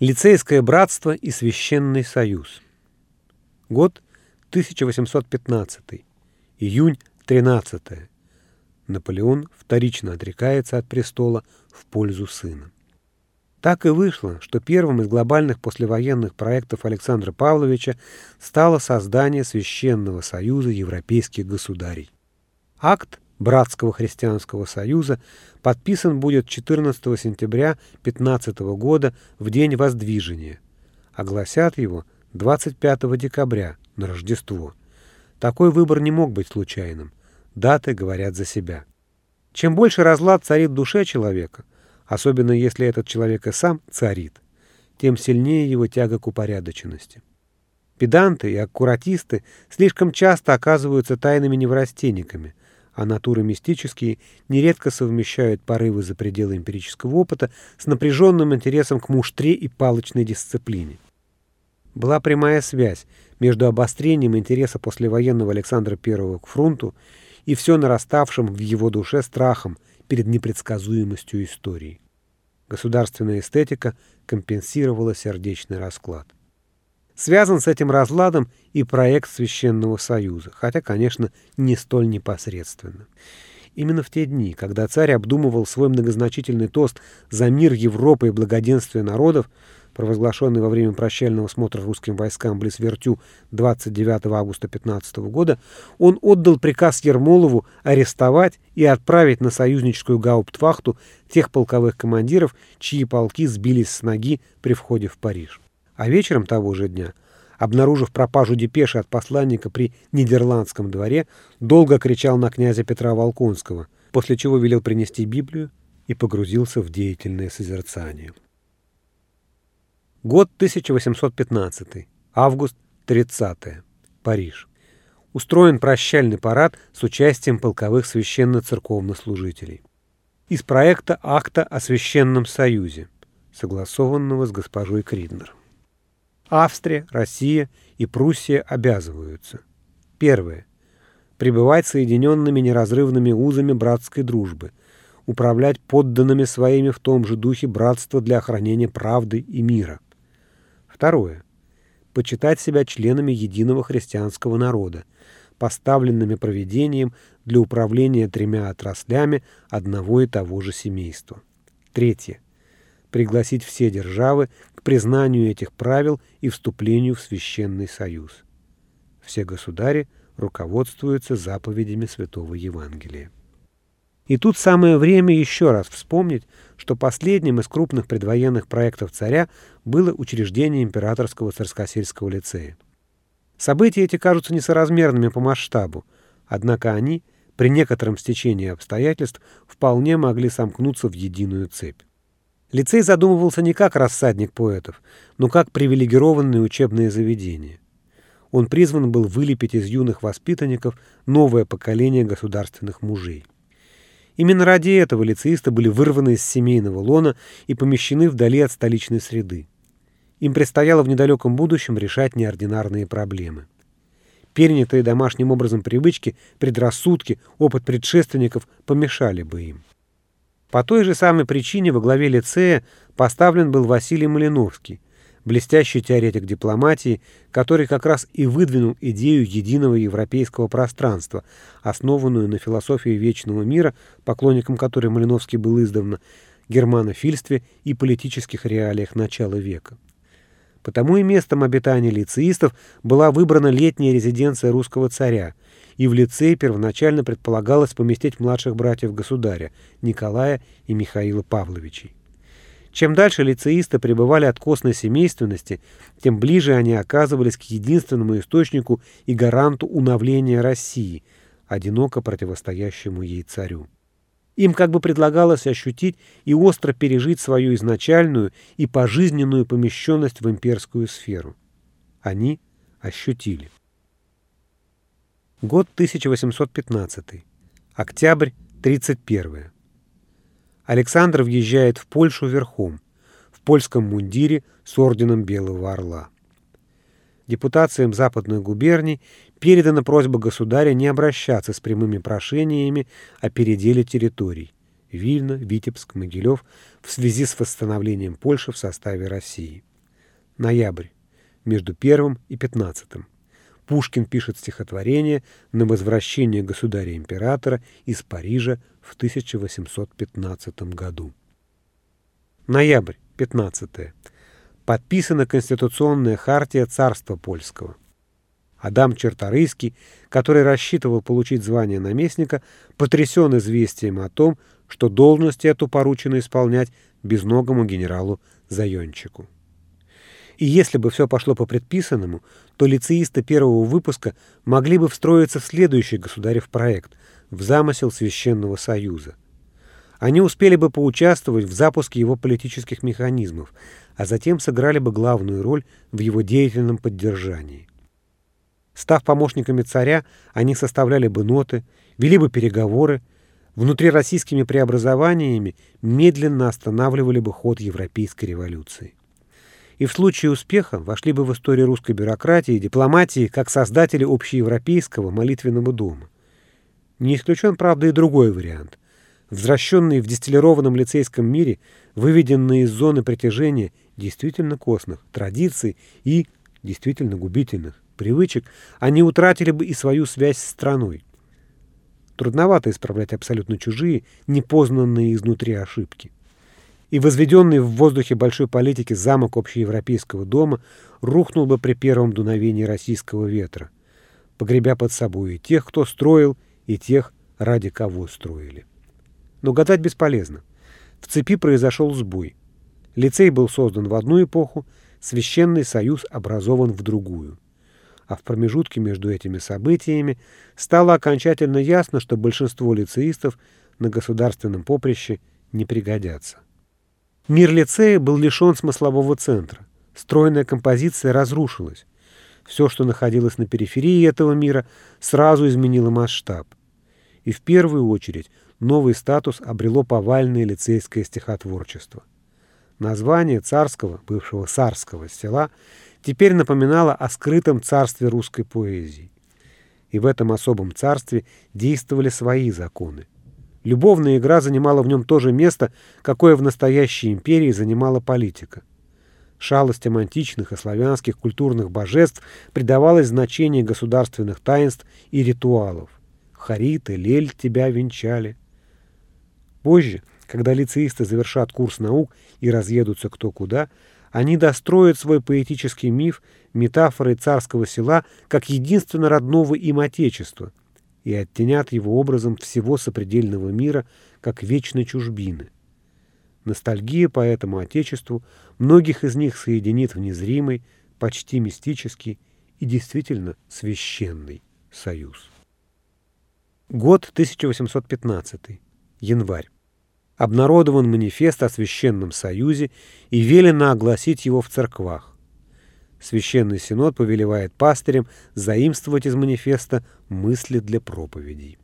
Лицейское братство и Священный союз. Год 1815. Июнь 13. Наполеон вторично отрекается от престола в пользу сына. Так и вышло, что первым из глобальных послевоенных проектов Александра Павловича стало создание Священного союза европейских государей. Акт Братского христианского союза подписан будет 14 сентября 15 года в день Воздвижения. Огласят его 25 декабря на Рождество. Такой выбор не мог быть случайным. Даты говорят за себя. Чем больше разлад царит в душе человека, особенно если этот человек и сам царит, тем сильнее его тяга к упорядоченности. Педанты и аккуратисты слишком часто оказываются тайными неврастенниками, а натуры мистические нередко совмещают порывы за пределы эмпирического опыта с напряженным интересом к муштре и палочной дисциплине. Была прямая связь между обострением интереса послевоенного Александра I к фронту и все нараставшим в его душе страхом перед непредсказуемостью истории. Государственная эстетика компенсировала сердечный расклад. Связан с этим разладом и проект Священного Союза, хотя, конечно, не столь непосредственно. Именно в те дни, когда царь обдумывал свой многозначительный тост за мир Европы и благоденствие народов, провозглашенный во время прощального смотра русским войскам близ Вертю 29 августа 15 года, он отдал приказ Ермолову арестовать и отправить на союзническую гауптвахту тех полковых командиров, чьи полки сбились с ноги при входе в Париж. А вечером того же дня, обнаружив пропажу депеши от посланника при Нидерландском дворе, долго кричал на князя Петра Волконского, после чего велел принести Библию и погрузился в деятельное созерцание. Год 1815. Август 30. Париж. Устроен прощальный парад с участием полковых священно-церковнослужителей. Из проекта акта о Священном Союзе, согласованного с госпожой Криднер. Австрия, Россия и Пруссия обязываются. Первое. Пребывать соединенными неразрывными узами братской дружбы, управлять подданными своими в том же духе братства для охранения правды и мира. Второе. Почитать себя членами единого христианского народа, поставленными проведением для управления тремя отраслями одного и того же семейства. Третье пригласить все державы к признанию этих правил и вступлению в Священный Союз. Все государи руководствуются заповедями Святого Евангелия. И тут самое время еще раз вспомнить, что последним из крупных предвоенных проектов царя было учреждение императорского царскосельского лицея. События эти кажутся несоразмерными по масштабу, однако они, при некотором стечении обстоятельств, вполне могли сомкнуться в единую цепь. Лицей задумывался не как рассадник поэтов, но как привилегированное учебное заведение. Он призван был вылепить из юных воспитанников новое поколение государственных мужей. Именно ради этого лицеисты были вырваны из семейного лона и помещены вдали от столичной среды. Им предстояло в недалеком будущем решать неординарные проблемы. Перенятые домашним образом привычки, предрассудки, опыт предшественников помешали бы им. По той же самой причине во главе лицея поставлен был Василий Малиновский, блестящий теоретик дипломатии, который как раз и выдвинул идею единого европейского пространства, основанную на философии вечного мира, поклонником которой Малиновский был издавна, германофильстве и политических реалиях начала века. Потому и местом обитания лицеистов была выбрана летняя резиденция русского царя – и в лицее первоначально предполагалось поместить младших братьев государя Николая и Михаила Павловичей. Чем дальше лицеисты пребывали от костной семейственности, тем ближе они оказывались к единственному источнику и гаранту уновления России, одиноко противостоящему ей царю. Им как бы предлагалось ощутить и остро пережить свою изначальную и пожизненную помещенность в имперскую сферу. Они ощутили. Год 1815. Октябрь 31. Александр въезжает в Польшу верхом, в польском мундире с орденом Белого Орла. Депутациям западных губерний передана просьба государя не обращаться с прямыми прошениями о переделе территорий Вильна, Витебск, Могилев в связи с восстановлением Польши в составе России. Ноябрь. Между первым и пятнадцатым. Пушкин пишет стихотворение на возвращение государя-императора из Парижа в 1815 году. Ноябрь, 15. Подписана Конституционная хартия Царства Польского. Адам Черторийский, который рассчитывал получить звание наместника, потрясен известием о том, что должность эту поручено исполнять безногому генералу Зайончику. И если бы все пошло по предписанному, то лицеисты первого выпуска могли бы встроиться в следующий государев проект, в замысел Священного Союза. Они успели бы поучаствовать в запуске его политических механизмов, а затем сыграли бы главную роль в его деятельном поддержании. Став помощниками царя, они составляли бы ноты, вели бы переговоры, внутрироссийскими преобразованиями медленно останавливали бы ход европейской революции и в случае успеха вошли бы в историю русской бюрократии и дипломатии как создатели общеевропейского молитвенного дома. Не исключен, правда, и другой вариант. Возвращенные в дистиллированном лицейском мире, выведенные из зоны притяжения действительно костных традиций и действительно губительных привычек, они утратили бы и свою связь с страной. Трудновато исправлять абсолютно чужие, непознанные изнутри ошибки и возведенный в воздухе большой политики замок общеевропейского дома рухнул бы при первом дуновении российского ветра, погребя под собой и тех, кто строил, и тех, ради кого строили. Но гадать бесполезно. В цепи произошел сбой. Лицей был создан в одну эпоху, Священный Союз образован в другую. А в промежутке между этими событиями стало окончательно ясно, что большинство лицеистов на государственном поприще не пригодятся. Мир лицея был лишен смыслового центра. Стройная композиция разрушилась. Все, что находилось на периферии этого мира, сразу изменило масштаб. И в первую очередь новый статус обрело повальное лицейское стихотворчество. Название царского, бывшего царского села, теперь напоминало о скрытом царстве русской поэзии. И в этом особом царстве действовали свои законы. Любовная игра занимала в нем то же место, какое в настоящей империи занимала политика. Шалостям античных и славянских культурных божеств придавалось значение государственных таинств и ритуалов. Харит и Лель тебя венчали. Позже, когда лицеисты завершат курс наук и разъедутся кто куда, они достроят свой поэтический миф метафорой царского села как единственно родного им отечества – и оттенят его образом всего сопредельного мира, как вечной чужбины. Ностальгия по этому Отечеству многих из них соединит в незримый, почти мистический и действительно священный союз. Год 1815. Январь. Обнародован манифест о Священном Союзе и велено огласить его в церквах. Священный Синод повелевает пастырям заимствовать из манифеста мысли для проповедей.